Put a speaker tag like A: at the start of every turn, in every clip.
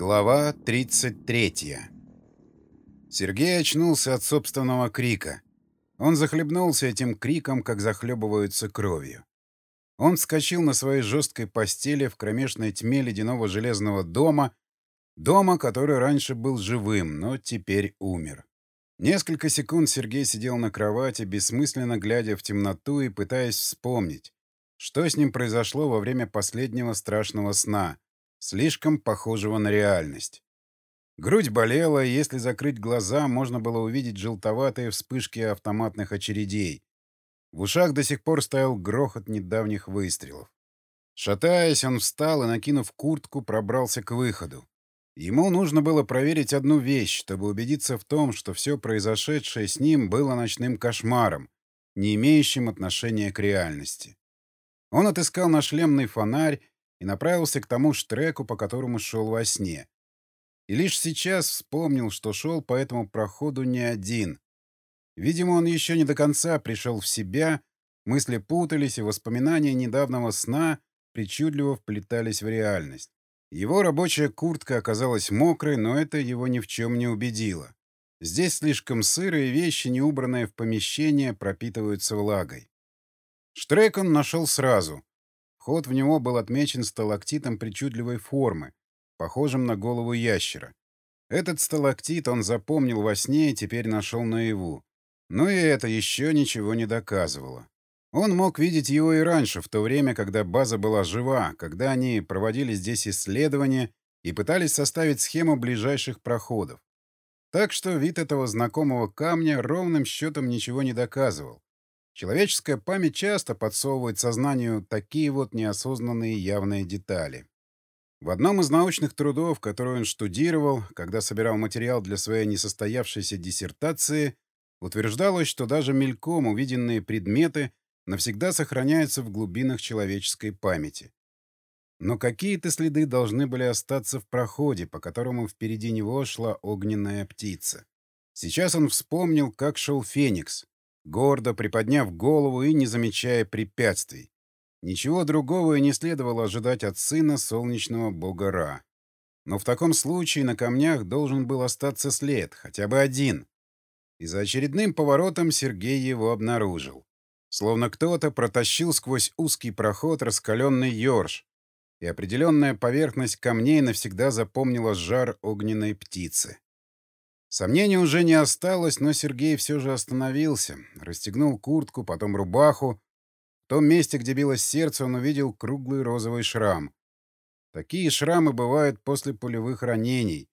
A: Глава 33 Сергей очнулся от собственного крика. Он захлебнулся этим криком, как захлебываются кровью. Он вскочил на своей жесткой постели в кромешной тьме ледяного железного дома, дома, который раньше был живым, но теперь умер. Несколько секунд Сергей сидел на кровати, бессмысленно глядя в темноту и пытаясь вспомнить, что с ним произошло во время последнего страшного сна — слишком похожего на реальность. Грудь болела, и если закрыть глаза, можно было увидеть желтоватые вспышки автоматных очередей. В ушах до сих пор стоял грохот недавних выстрелов. Шатаясь, он встал и, накинув куртку, пробрался к выходу. Ему нужно было проверить одну вещь, чтобы убедиться в том, что все произошедшее с ним было ночным кошмаром, не имеющим отношения к реальности. Он отыскал нашлемный фонарь и направился к тому штреку, по которому шел во сне. И лишь сейчас вспомнил, что шел по этому проходу не один. Видимо, он еще не до конца пришел в себя, мысли путались, и воспоминания недавнего сна причудливо вплетались в реальность. Его рабочая куртка оказалась мокрой, но это его ни в чем не убедило. Здесь слишком сыро, и вещи, не убранные в помещение, пропитываются влагой. Штрек он нашел сразу. Вход в него был отмечен сталактитом причудливой формы, похожим на голову ящера. Этот сталактит он запомнил во сне и теперь нашел наяву. Но и это еще ничего не доказывало. Он мог видеть его и раньше, в то время, когда база была жива, когда они проводили здесь исследования и пытались составить схему ближайших проходов. Так что вид этого знакомого камня ровным счетом ничего не доказывал. Человеческая память часто подсовывает сознанию такие вот неосознанные явные детали. В одном из научных трудов, который он штудировал, когда собирал материал для своей несостоявшейся диссертации, утверждалось, что даже мельком увиденные предметы навсегда сохраняются в глубинах человеческой памяти. Но какие-то следы должны были остаться в проходе, по которому впереди него шла огненная птица. Сейчас он вспомнил, как шел Феникс, гордо приподняв голову и не замечая препятствий. Ничего другого и не следовало ожидать от сына солнечного бога Ра. Но в таком случае на камнях должен был остаться след, хотя бы один. И за очередным поворотом Сергей его обнаружил. Словно кто-то протащил сквозь узкий проход раскаленный ёрш, и определенная поверхность камней навсегда запомнила жар огненной птицы. Сомнений уже не осталось, но Сергей все же остановился, расстегнул куртку, потом рубаху. В том месте, где билось сердце, он увидел круглый розовый шрам. Такие шрамы бывают после пулевых ранений,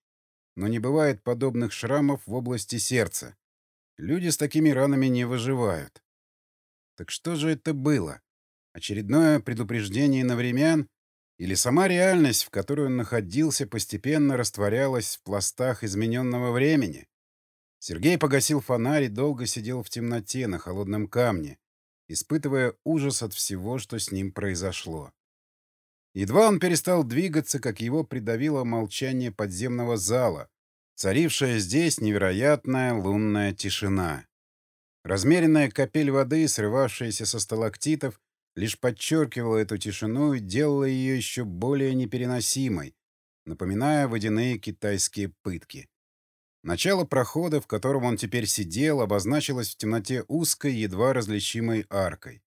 A: но не бывает подобных шрамов в области сердца. Люди с такими ранами не выживают. Так что же это было? Очередное предупреждение на времен? Или сама реальность, в которой он находился, постепенно растворялась в пластах измененного времени? Сергей погасил фонарь и долго сидел в темноте на холодном камне, испытывая ужас от всего, что с ним произошло. Едва он перестал двигаться, как его придавило молчание подземного зала, царившая здесь невероятная лунная тишина. Размеренная капель воды, срывавшаяся со сталактитов, лишь подчеркивала эту тишину и делала ее еще более непереносимой, напоминая водяные китайские пытки. Начало прохода, в котором он теперь сидел, обозначилось в темноте узкой, едва различимой аркой.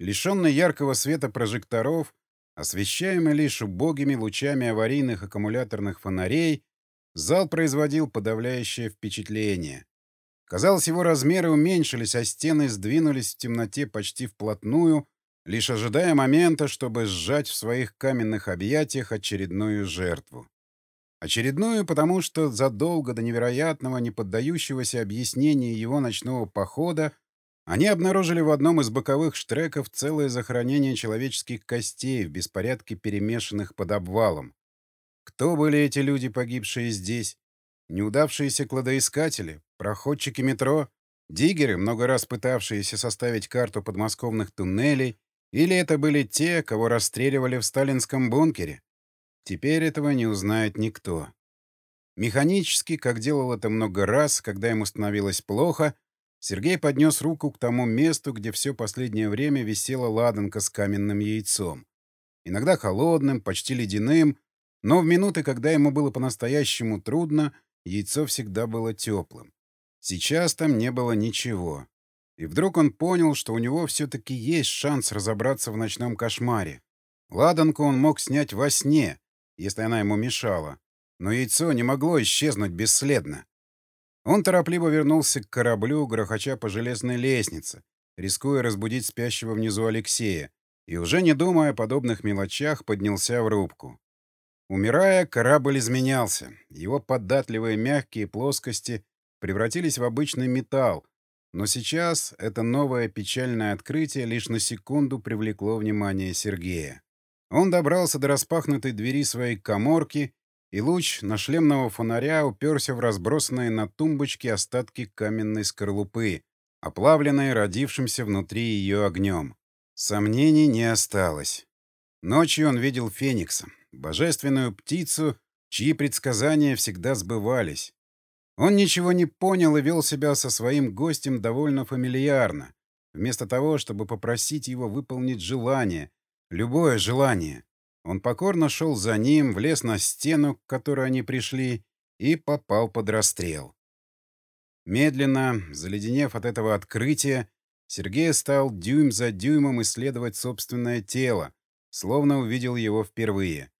A: Лишенный яркого света прожекторов, освещаемый лишь убогими лучами аварийных аккумуляторных фонарей, зал производил подавляющее впечатление. Казалось, его размеры уменьшились, а стены сдвинулись в темноте почти вплотную, лишь ожидая момента, чтобы сжать в своих каменных объятиях очередную жертву. Очередную, потому что задолго до невероятного, не поддающегося объяснению его ночного похода они обнаружили в одном из боковых штреков целое захоронение человеческих костей в беспорядке перемешанных под обвалом. Кто были эти люди, погибшие здесь? Неудавшиеся кладоискатели? Проходчики метро? Диггеры, много раз пытавшиеся составить карту подмосковных туннелей? Или это были те, кого расстреливали в сталинском бункере? Теперь этого не узнает никто. Механически, как делал это много раз, когда ему становилось плохо, Сергей поднес руку к тому месту, где все последнее время висела ладанка с каменным яйцом. Иногда холодным, почти ледяным, Но в минуты, когда ему было по-настоящему трудно, яйцо всегда было теплым. Сейчас там не было ничего. И вдруг он понял, что у него все-таки есть шанс разобраться в ночном кошмаре. Ладанку он мог снять во сне, если она ему мешала. Но яйцо не могло исчезнуть бесследно. Он торопливо вернулся к кораблю, грохоча по железной лестнице, рискуя разбудить спящего внизу Алексея, и уже не думая о подобных мелочах, поднялся в рубку. Умирая, корабль изменялся. Его податливые мягкие плоскости превратились в обычный металл, но сейчас это новое печальное открытие лишь на секунду привлекло внимание Сергея. Он добрался до распахнутой двери своей коморки, и луч нашлемного фонаря уперся в разбросанные на тумбочке остатки каменной скорлупы, оплавленной родившимся внутри ее огнем. Сомнений не осталось. Ночью он видел Феникса, божественную птицу, чьи предсказания всегда сбывались. Он ничего не понял и вел себя со своим гостем довольно фамильярно, вместо того, чтобы попросить его выполнить желание, любое желание. Он покорно шел за ним, влез на стену, к которой они пришли, и попал под расстрел. Медленно, заледенев от этого открытия, Сергей стал дюйм за дюймом исследовать собственное тело, словно увидел его впервые.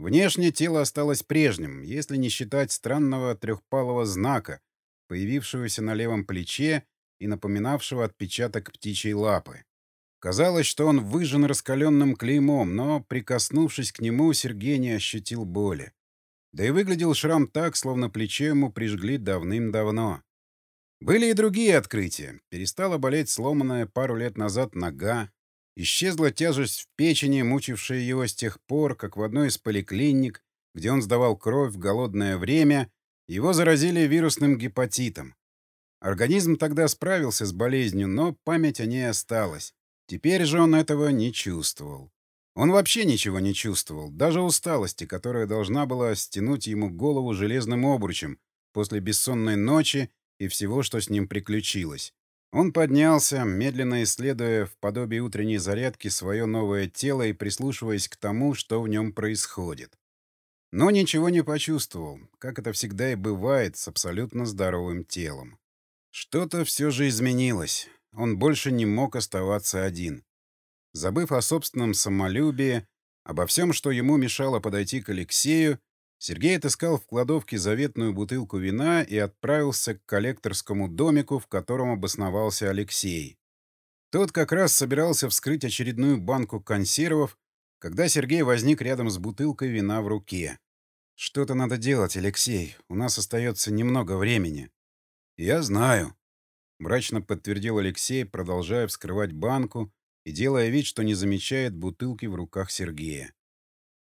A: Внешне тело осталось прежним, если не считать странного трехпалого знака, появившегося на левом плече и напоминавшего отпечаток птичьей лапы. Казалось, что он выжжен раскаленным клеймом, но, прикоснувшись к нему, Сергей не ощутил боли. Да и выглядел шрам так, словно плечо ему прижгли давным-давно. Были и другие открытия. Перестала болеть сломанная пару лет назад нога, Исчезла тяжесть в печени, мучившая его с тех пор, как в одной из поликлиник, где он сдавал кровь в голодное время, его заразили вирусным гепатитом. Организм тогда справился с болезнью, но память о ней осталась. Теперь же он этого не чувствовал. Он вообще ничего не чувствовал, даже усталости, которая должна была стянуть ему голову железным обручем после бессонной ночи и всего, что с ним приключилось. Он поднялся, медленно исследуя в подобии утренней зарядки свое новое тело и прислушиваясь к тому, что в нем происходит. Но ничего не почувствовал, как это всегда и бывает с абсолютно здоровым телом. Что-то все же изменилось. Он больше не мог оставаться один. Забыв о собственном самолюбии, обо всем, что ему мешало подойти к Алексею, Сергей отыскал в кладовке заветную бутылку вина и отправился к коллекторскому домику, в котором обосновался Алексей. Тот как раз собирался вскрыть очередную банку консервов, когда Сергей возник рядом с бутылкой вина в руке. «Что-то надо делать, Алексей. У нас остается немного времени». «Я знаю», — мрачно подтвердил Алексей, продолжая вскрывать банку и делая вид, что не замечает бутылки в руках Сергея.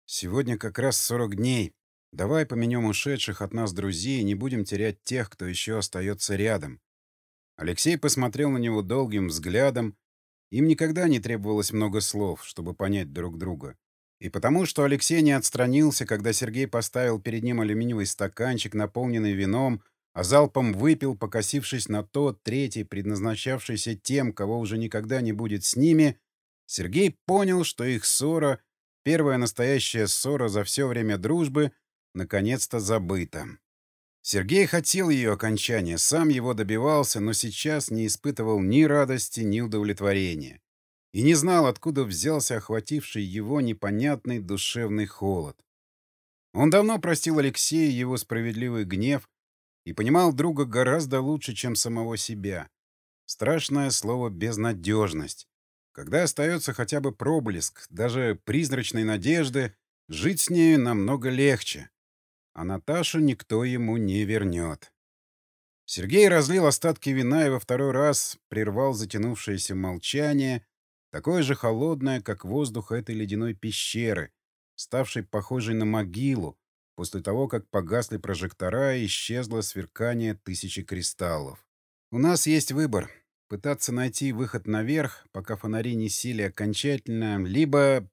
A: «Сегодня как раз 40 дней, Давай поменем ушедших от нас друзей и не будем терять тех, кто еще остается рядом. Алексей посмотрел на него долгим взглядом. Им никогда не требовалось много слов, чтобы понять друг друга. И потому, что Алексей не отстранился, когда Сергей поставил перед ним алюминиевый стаканчик, наполненный вином, а залпом выпил, покосившись на тот, третий, предназначавшийся тем, кого уже никогда не будет с ними, Сергей понял, что их ссора, первая настоящая ссора за все время дружбы — наконец-то забыто. Сергей хотел ее окончания, сам его добивался, но сейчас не испытывал ни радости, ни удовлетворения. И не знал, откуда взялся охвативший его непонятный душевный холод. Он давно простил Алексея его справедливый гнев и понимал друга гораздо лучше, чем самого себя. Страшное слово «безнадежность». Когда остается хотя бы проблеск, даже призрачной надежды, жить с нею намного легче а Наташу никто ему не вернет. Сергей разлил остатки вина и во второй раз прервал затянувшееся молчание, такое же холодное, как воздух этой ледяной пещеры, ставшей похожей на могилу, после того, как погасли прожектора и исчезло сверкание тысячи кристаллов. У нас есть выбор — пытаться найти выход наверх, пока фонари не сели окончательно, либо...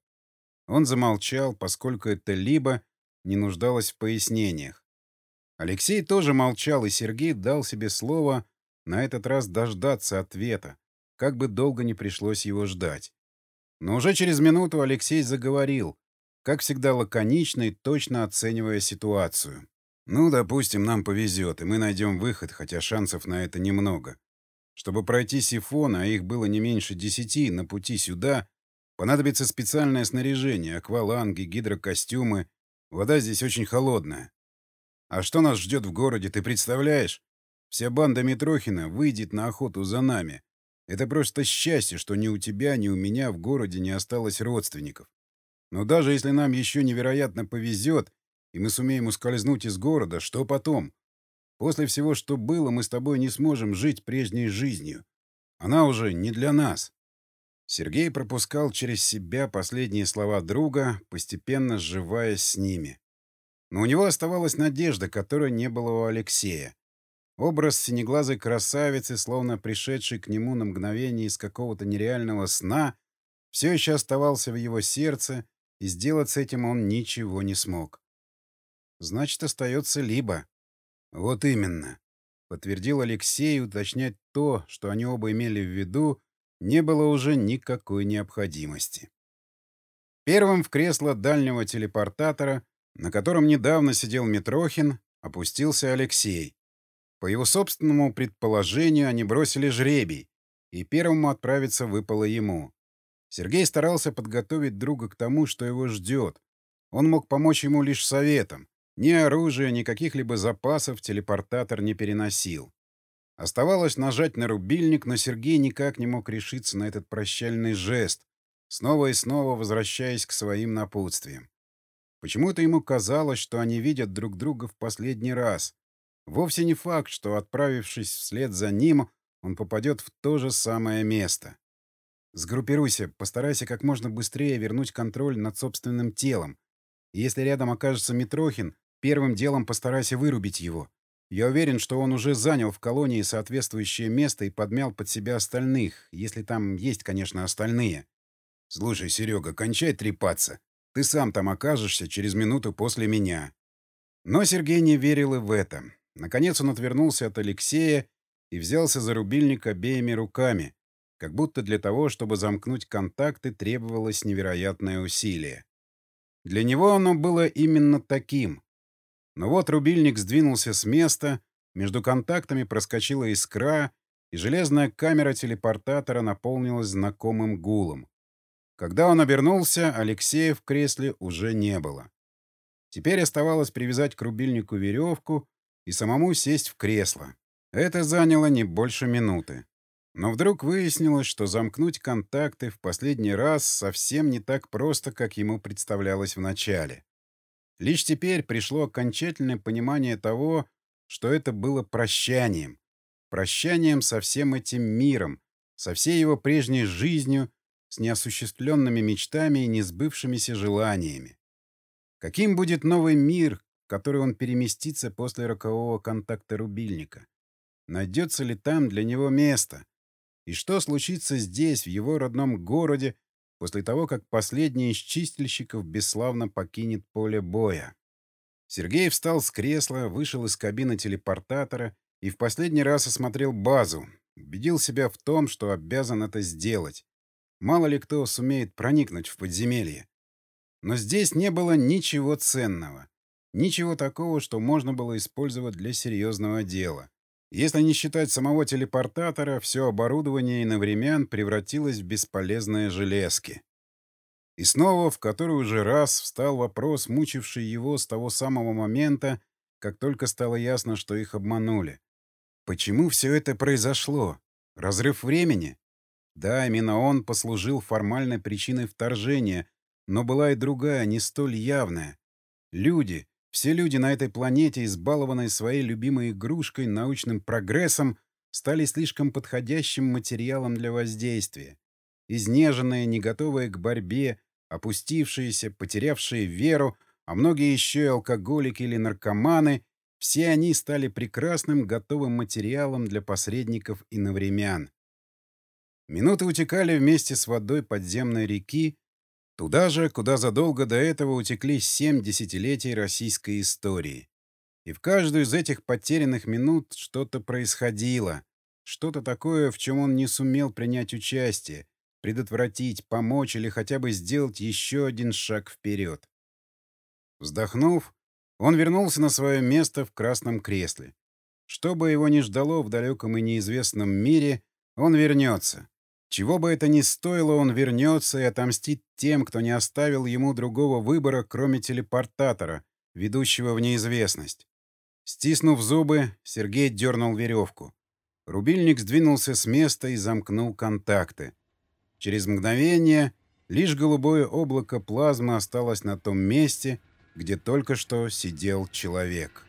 A: Он замолчал, поскольку это «либо» не нуждалась в пояснениях. Алексей тоже молчал, и Сергей дал себе слово на этот раз дождаться ответа, как бы долго не пришлось его ждать. Но уже через минуту Алексей заговорил, как всегда лаконично и точно оценивая ситуацию. «Ну, допустим, нам повезет, и мы найдем выход, хотя шансов на это немного. Чтобы пройти сифон, а их было не меньше десяти, на пути сюда понадобится специальное снаряжение, акваланги, гидрокостюмы. Вода здесь очень холодная. А что нас ждет в городе, ты представляешь? Вся банда Митрохина выйдет на охоту за нами. Это просто счастье, что ни у тебя, ни у меня в городе не осталось родственников. Но даже если нам еще невероятно повезет, и мы сумеем ускользнуть из города, что потом? После всего, что было, мы с тобой не сможем жить прежней жизнью. Она уже не для нас. Сергей пропускал через себя последние слова друга, постепенно сживаясь с ними. Но у него оставалась надежда, которой не было у Алексея. Образ синеглазой красавицы, словно пришедшей к нему на мгновение из какого-то нереального сна, все еще оставался в его сердце, и сделать с этим он ничего не смог. Значит, остается либо. Вот именно. Подтвердил Алексей, уточнять то, что они оба имели в виду, не было уже никакой необходимости. Первым в кресло дальнего телепортатора, на котором недавно сидел Митрохин, опустился Алексей. По его собственному предположению, они бросили жребий, и первому отправиться выпало ему. Сергей старался подготовить друга к тому, что его ждет. Он мог помочь ему лишь советом. Ни оружия, ни каких-либо запасов телепортатор не переносил. Оставалось нажать на рубильник, но Сергей никак не мог решиться на этот прощальный жест, снова и снова возвращаясь к своим напутствиям. Почему-то ему казалось, что они видят друг друга в последний раз, Вовсе не факт, что, отправившись вслед за ним, он попадет в то же самое место. Сгруппируйся, постарайся как можно быстрее вернуть контроль над собственным телом. Если рядом окажется Митрохин, первым делом постарайся вырубить его. Я уверен, что он уже занял в колонии соответствующее место и подмял под себя остальных, если там есть, конечно, остальные. Слушай, Серега, кончай трепаться. Ты сам там окажешься через минуту после меня. Но Сергей не верил и в это. Наконец он отвернулся от Алексея и взялся за рубильник обеими руками, как будто для того, чтобы замкнуть контакты, требовалось невероятное усилие. Для него оно было именно таким. Но вот рубильник сдвинулся с места, между контактами проскочила искра, и железная камера телепортатора наполнилась знакомым гулом. Когда он обернулся, Алексея в кресле уже не было. Теперь оставалось привязать к рубильнику веревку, и самому сесть в кресло. Это заняло не больше минуты. Но вдруг выяснилось, что замкнуть контакты в последний раз совсем не так просто, как ему представлялось вначале. Лишь теперь пришло окончательное понимание того, что это было прощанием. Прощанием со всем этим миром, со всей его прежней жизнью, с неосуществленными мечтами и несбывшимися желаниями. Каким будет новый мир, в который он переместится после рокового контакта рубильника. Найдется ли там для него место? И что случится здесь, в его родном городе, после того, как последний из чистильщиков бесславно покинет поле боя? Сергей встал с кресла, вышел из кабины телепортатора и в последний раз осмотрел базу, убедил себя в том, что обязан это сделать. Мало ли кто сумеет проникнуть в подземелье. Но здесь не было ничего ценного. Ничего такого, что можно было использовать для серьезного дела. Если не считать самого телепортатора, все оборудование иновремян превратилось в бесполезные железки. И снова, в который уже раз, встал вопрос, мучивший его с того самого момента, как только стало ясно, что их обманули. Почему все это произошло? Разрыв времени? Да, именно он послужил формальной причиной вторжения, но была и другая, не столь явная. Люди, все люди на этой планете, избалованные своей любимой игрушкой, научным прогрессом, стали слишком подходящим материалом для воздействия. Изнеженные, не готовые к борьбе, опустившиеся, потерявшие веру, а многие еще и алкоголики или наркоманы, все они стали прекрасным готовым материалом для посредников и навремян. Минуты утекали вместе с водой подземной реки, Туда же, куда задолго до этого утекли семь десятилетий российской истории. И в каждую из этих потерянных минут что-то происходило. Что-то такое, в чем он не сумел принять участие, предотвратить, помочь или хотя бы сделать еще один шаг вперед. Вздохнув, он вернулся на свое место в красном кресле. Что бы его ни ждало в далеком и неизвестном мире, он вернется. Чего бы это ни стоило, он вернется и отомстит тем, кто не оставил ему другого выбора, кроме телепортатора, ведущего в неизвестность. Стиснув зубы, Сергей дернул веревку. Рубильник сдвинулся с места и замкнул контакты. Через мгновение лишь голубое облако плазмы осталось на том месте, где только что сидел человек.